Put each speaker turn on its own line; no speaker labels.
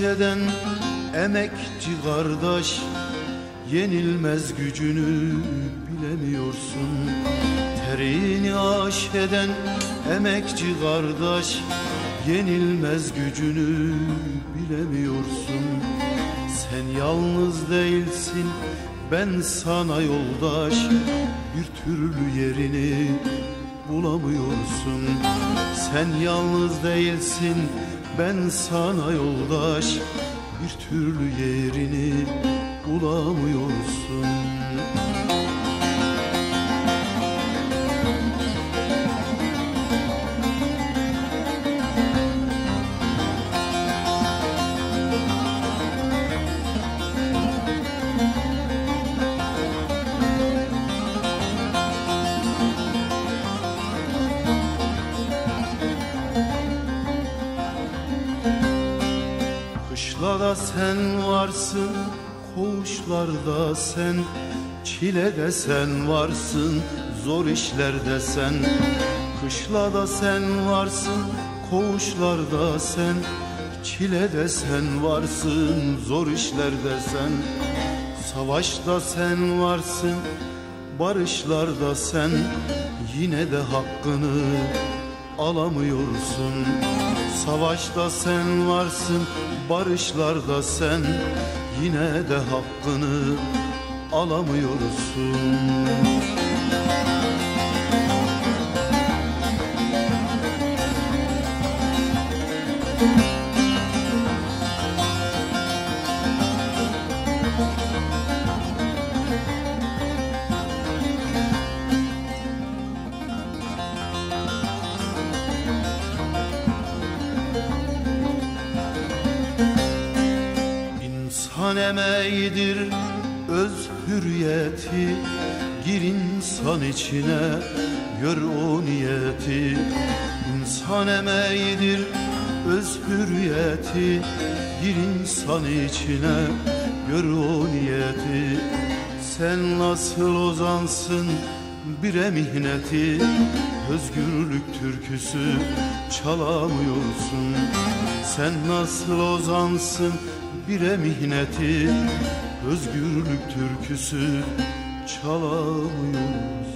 eden emekçi kardeş Yenilmez gücünü bilemiyorsun. Terini aş eden emekçi kardeş Yenilmez gücünü bilemiyorsun. Sen yalnız değilsin ben sana yoldaş. Bir türlü yerini bulamıyorsun. Sen yalnız değilsin ben sana yoldaş Bir türlü yerini bulamıyorsun Kışlarda sen varsın, koğuşlarda sen Çilede sen varsın, zor işlerde sen. Kışlada sen varsın, koğuşlarda sen Çilede sen varsın, zor işlerde sen. Savaşta sen varsın, barışlarda sen Yine de hakkını alamıyorsun. Savaşta sen varsın, barışlarda sen. Yine de hakkını alamıyorsun İnsan emeğidir öz hürriyeti. Gir insan içine gör o niyeti. İnsan emeğidir öz hürriyeti. Gir insan içine gör o niyeti. Sen nasıl ozansın bire mihneti Özgürlük türküsü çalamıyorsun. Sen nasıl ozansın bire mihneti Özgürlük türküsü çalamıyorsun